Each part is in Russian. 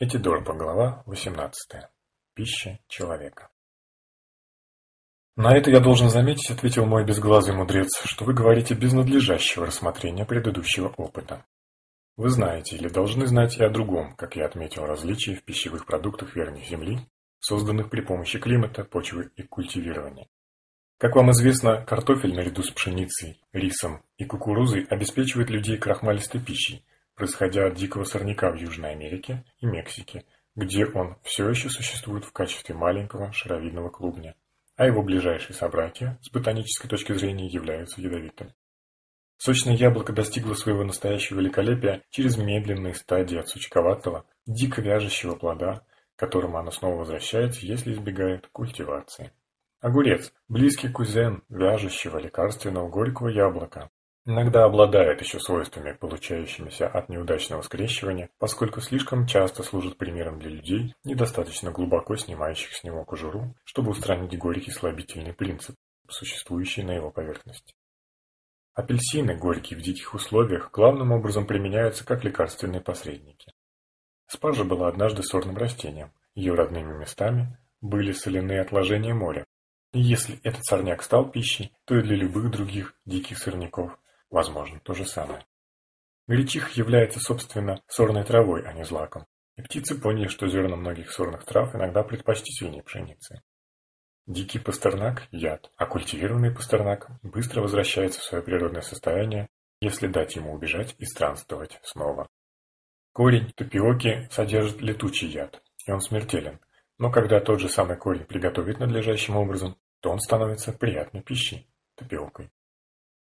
Этидорпа, глава 18. Пища человека. На это я должен заметить, ответил мой безглазый мудрец, что вы говорите без надлежащего рассмотрения предыдущего опыта. Вы знаете или должны знать и о другом, как я отметил, различии в пищевых продуктах верхней Земли, созданных при помощи климата, почвы и культивирования. Как вам известно, картофель наряду с пшеницей, рисом и кукурузой обеспечивает людей крахмалистой пищей, происходя от дикого сорняка в Южной Америке и Мексике, где он все еще существует в качестве маленького шаровидного клубня, а его ближайшие собратья с ботанической точки зрения являются ядовитыми. Сочное яблоко достигло своего настоящего великолепия через медленные стадии от сучковатого, дико вяжущего плода, к которому оно снова возвращается, если избегает культивации. Огурец – близкий кузен вяжущего лекарственного горького яблока, Иногда обладает еще свойствами, получающимися от неудачного скрещивания, поскольку слишком часто служит примером для людей, недостаточно глубоко снимающих с него кожуру, чтобы устранить горький слабительный принцип, существующий на его поверхности. Апельсины, горькие в диких условиях, главным образом применяются как лекарственные посредники. Спаржа была однажды сорным растением, ее родными местами были соляные отложения моря. И если этот сорняк стал пищей, то и для любых других диких сорняков возможно то же самое. Гречиха является, собственно, сорной травой, а не злаком, и птицы поняли, что зерна многих сорных трав иногда предпочтительнее пшеницы. Дикий пастернак – яд, а культивированный пастернак быстро возвращается в свое природное состояние, если дать ему убежать и странствовать снова. Корень тапиоки содержит летучий яд, и он смертелен, но когда тот же самый корень приготовить надлежащим образом, то он становится приятной пищей – тапиокой.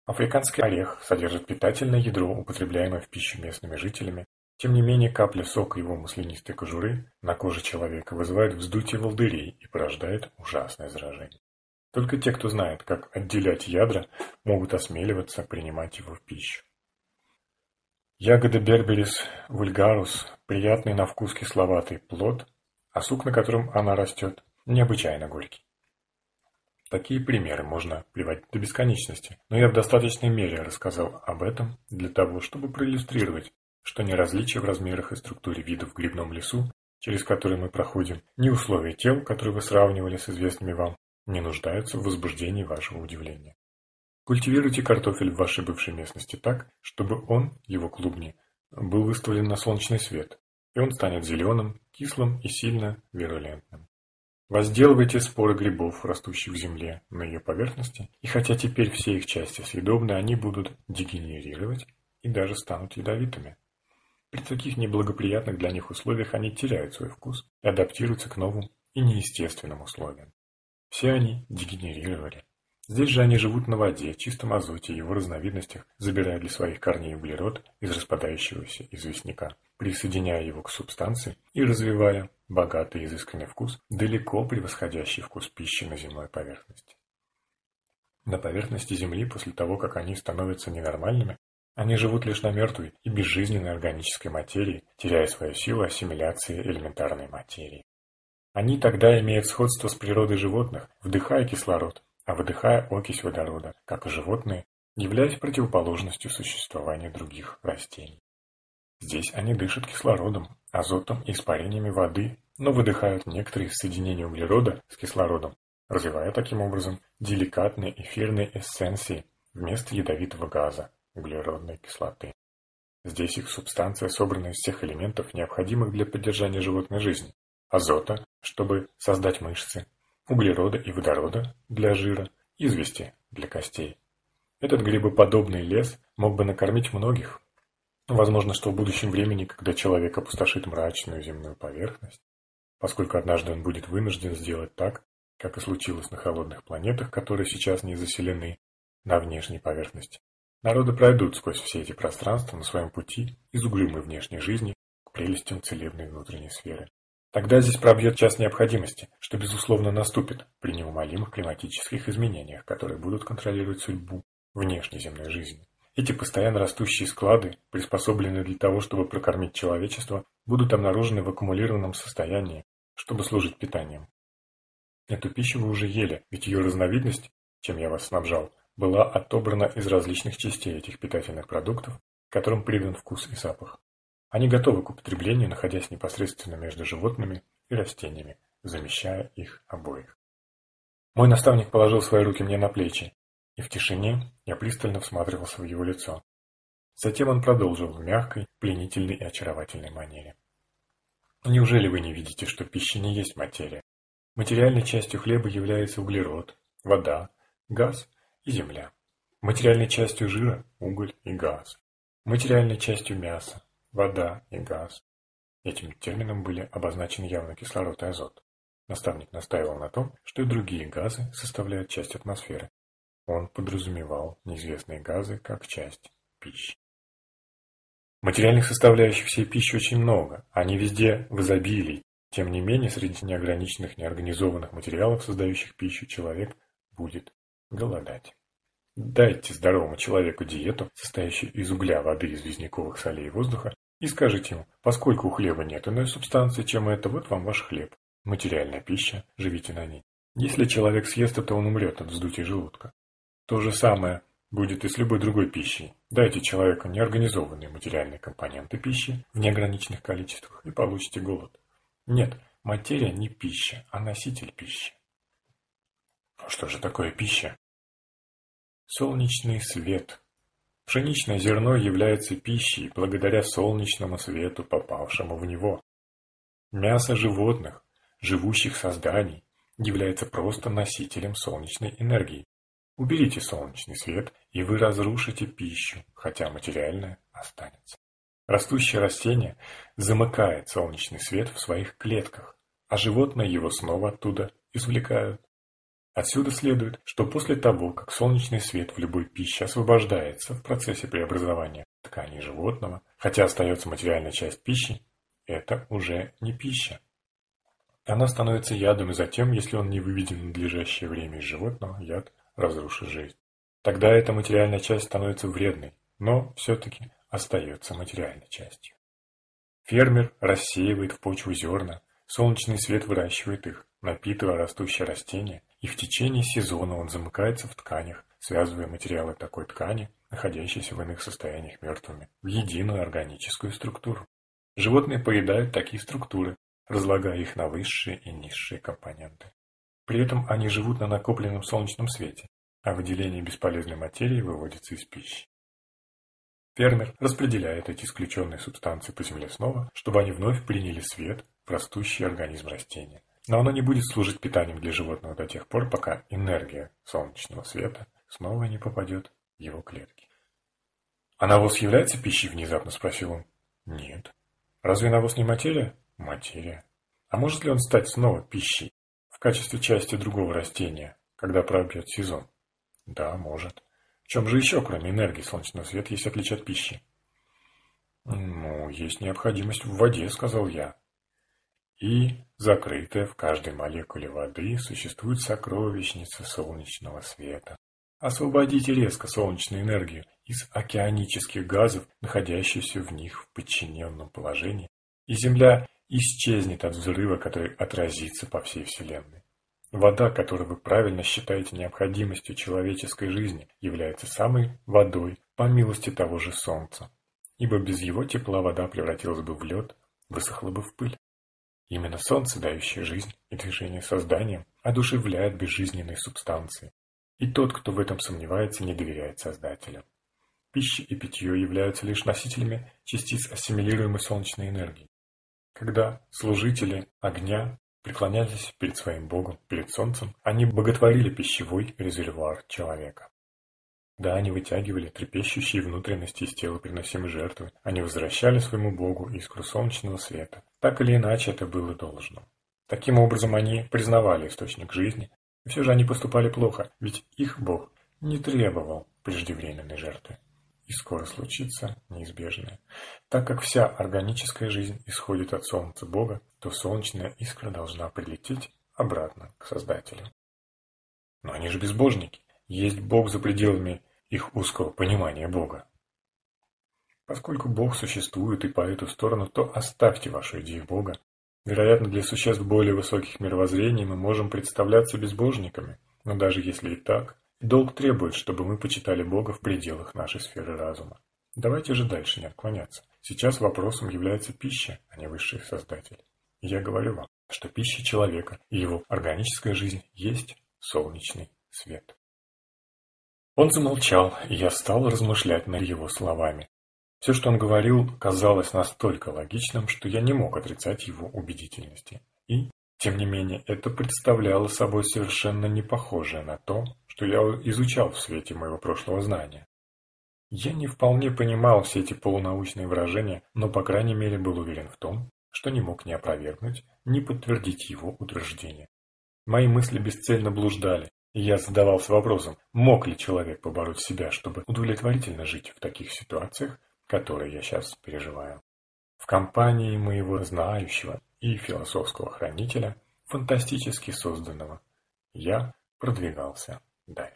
Африканский орех содержит питательное ядро, употребляемое в пищу местными жителями. Тем не менее, капля сока его маслянистой кожуры на коже человека вызывает вздутие волдырей и порождает ужасное заражение. Только те, кто знает, как отделять ядра, могут осмеливаться принимать его в пищу. Ягода Берберис вульгарус – приятный на вкус кисловатый плод, а сук, на котором она растет, необычайно горький. Такие примеры можно приводить до бесконечности, но я в достаточной мере рассказал об этом для того, чтобы проиллюстрировать, что ни различия в размерах и структуре видов в грибном лесу, через который мы проходим, ни условия тел, которые вы сравнивали с известными вам, не нуждаются в возбуждении вашего удивления. Культивируйте картофель в вашей бывшей местности так, чтобы он, его клубни, был выставлен на солнечный свет, и он станет зеленым, кислым и сильно вирулентным. Возделывайте споры грибов, растущих в земле на ее поверхности, и хотя теперь все их части съедобны, они будут дегенерировать и даже станут ядовитыми. При таких неблагоприятных для них условиях они теряют свой вкус и адаптируются к новым и неестественным условиям. Все они дегенерировали. Здесь же они живут на воде, чистом азоте и его разновидностях, забирая для своих корней углерод из распадающегося известняка, присоединяя его к субстанции и развивая богатый изысканный вкус, далеко превосходящий вкус пищи на земной поверхности. На поверхности Земли после того, как они становятся ненормальными, они живут лишь на мертвой и безжизненной органической материи, теряя свою силу ассимиляции элементарной материи. Они тогда имеют сходство с природой животных, вдыхая кислород, а выдыхая окись водорода, как и животные, являясь противоположностью существования других растений. Здесь они дышат кислородом, азотом и испарениями воды, но выдыхают некоторые соединения углерода с кислородом, развивая таким образом деликатные эфирные эссенции вместо ядовитого газа – углеродной кислоты. Здесь их субстанция собрана из всех элементов, необходимых для поддержания животной жизни. Азота, чтобы создать мышцы, углерода и водорода для жира, извести для костей. Этот грибоподобный лес мог бы накормить многих, Возможно, что в будущем времени, когда человек опустошит мрачную земную поверхность, поскольку однажды он будет вынужден сделать так, как и случилось на холодных планетах, которые сейчас не заселены на внешней поверхности. Народы пройдут сквозь все эти пространства на своем пути из угрюмой внешней жизни к прелестям целебной внутренней сферы. Тогда здесь пробьет час необходимости, что безусловно наступит при неумолимых климатических изменениях, которые будут контролировать судьбу внешней земной жизни. Эти постоянно растущие склады, приспособленные для того, чтобы прокормить человечество, будут обнаружены в аккумулированном состоянии, чтобы служить питанием. Эту пищу вы уже ели, ведь ее разновидность, чем я вас снабжал, была отобрана из различных частей этих питательных продуктов, которым придан вкус и запах. Они готовы к употреблению, находясь непосредственно между животными и растениями, замещая их обоих. Мой наставник положил свои руки мне на плечи, и в тишине я пристально всматривался в его лицо. Затем он продолжил в мягкой, пленительной и очаровательной манере. Неужели вы не видите, что пища не есть материя? Материальной частью хлеба является углерод, вода, газ и земля. Материальной частью жира – уголь и газ. Материальной частью мяса – вода и газ. Этим термином были обозначены явно кислород и азот. Наставник настаивал на том, что и другие газы составляют часть атмосферы. Он подразумевал неизвестные газы как часть пищи. Материальных составляющих всей пищи очень много, они везде в изобилии. Тем не менее, среди неограниченных неорганизованных материалов, создающих пищу, человек будет голодать. Дайте здоровому человеку диету, состоящую из угля, воды, известняковых солей и воздуха, и скажите ему, поскольку у хлеба нет иной субстанции, чем это, вот вам ваш хлеб. Материальная пища, живите на ней. Если человек съест это, он умрет от вздутия желудка. То же самое будет и с любой другой пищей. Дайте человеку неорганизованные материальные компоненты пищи в неограниченных количествах и получите голод. Нет, материя не пища, а носитель пищи. Что же такое пища? Солнечный свет. Пшеничное зерно является пищей благодаря солнечному свету, попавшему в него. Мясо животных, живущих созданий, является просто носителем солнечной энергии. Уберите солнечный свет, и вы разрушите пищу, хотя материальная останется. Растущее растение замыкает солнечный свет в своих клетках, а животные его снова оттуда извлекают. Отсюда следует, что после того, как солнечный свет в любой пище освобождается в процессе преобразования тканей животного, хотя остается материальная часть пищи, это уже не пища. Она становится ядом, и затем, если он не выведен в надлежащее время из животного, яд разрушит жизнь. Тогда эта материальная часть становится вредной, но все-таки остается материальной частью. Фермер рассеивает в почву зерна, солнечный свет выращивает их, напитывая растущее растение, и в течение сезона он замыкается в тканях, связывая материалы такой ткани, находящиеся в иных состояниях мертвыми, в единую органическую структуру. Животные поедают такие структуры, разлагая их на высшие и низшие компоненты. При этом они живут на накопленном солнечном свете, а выделение бесполезной материи выводится из пищи. Фермер распределяет эти исключенные субстанции по земле снова, чтобы они вновь приняли свет в растущий организм растения. Но оно не будет служить питанием для животного до тех пор, пока энергия солнечного света снова не попадет в его клетки. «А навоз является пищей?» – внезапно спросил он. «Нет». «Разве навоз не материя?» «Материя». «А может ли он стать снова пищей в качестве части другого растения, когда пробьет сезон?» «Да, может». «В чем же еще, кроме энергии солнечного света, есть отличие от пищи?» «Ну, есть необходимость в воде», – сказал я. И, закрытая в каждой молекуле воды, существует сокровищница солнечного света. Освободите резко солнечную энергию из океанических газов, находящихся в них в подчиненном положении, и Земля исчезнет от взрыва, который отразится по всей Вселенной. Вода, которую вы правильно считаете необходимостью человеческой жизни, является самой водой по милости того же Солнца, ибо без его тепла вода превратилась бы в лед, высохла бы в пыль. Именно солнце, дающее жизнь и движение созданием, одушевляет безжизненные субстанции. И тот, кто в этом сомневается, не доверяет Создателю. Пища и питье являются лишь носителями частиц ассимилируемой солнечной энергии. Когда служители огня преклонялись перед своим Богом, перед солнцем, они боготворили пищевой резервуар человека. Да, они вытягивали трепещущие внутренности из тела приносимой жертвы. Они возвращали своему Богу искру солнечного света. Так или иначе это было должно. Таким образом они признавали источник жизни, и все же они поступали плохо, ведь их Бог не требовал преждевременной жертвы. И скоро случится неизбежное. Так как вся органическая жизнь исходит от Солнца Бога, то солнечная искра должна прилететь обратно к Создателю. Но они же безбожники. Есть Бог за пределами их узкого понимания Бога. Поскольку Бог существует и по эту сторону, то оставьте вашу идею Бога. Вероятно, для существ более высоких мировоззрений мы можем представляться безбожниками, но даже если и так, долг требует, чтобы мы почитали Бога в пределах нашей сферы разума. Давайте же дальше не отклоняться. Сейчас вопросом является пища, а не высший создатель. Я говорю вам, что пища человека и его органическая жизнь есть солнечный свет. Он замолчал, и я стал размышлять над его словами. Все, что он говорил, казалось настолько логичным, что я не мог отрицать его убедительности. И, тем не менее, это представляло собой совершенно не похожее на то, что я изучал в свете моего прошлого знания. Я не вполне понимал все эти полунаучные выражения, но, по крайней мере, был уверен в том, что не мог ни опровергнуть, ни подтвердить его утверждение. Мои мысли бесцельно блуждали, и я задавался вопросом, мог ли человек побороть себя, чтобы удовлетворительно жить в таких ситуациях, которые я сейчас переживаю. В компании моего знающего и философского хранителя, фантастически созданного, я продвигался Bye.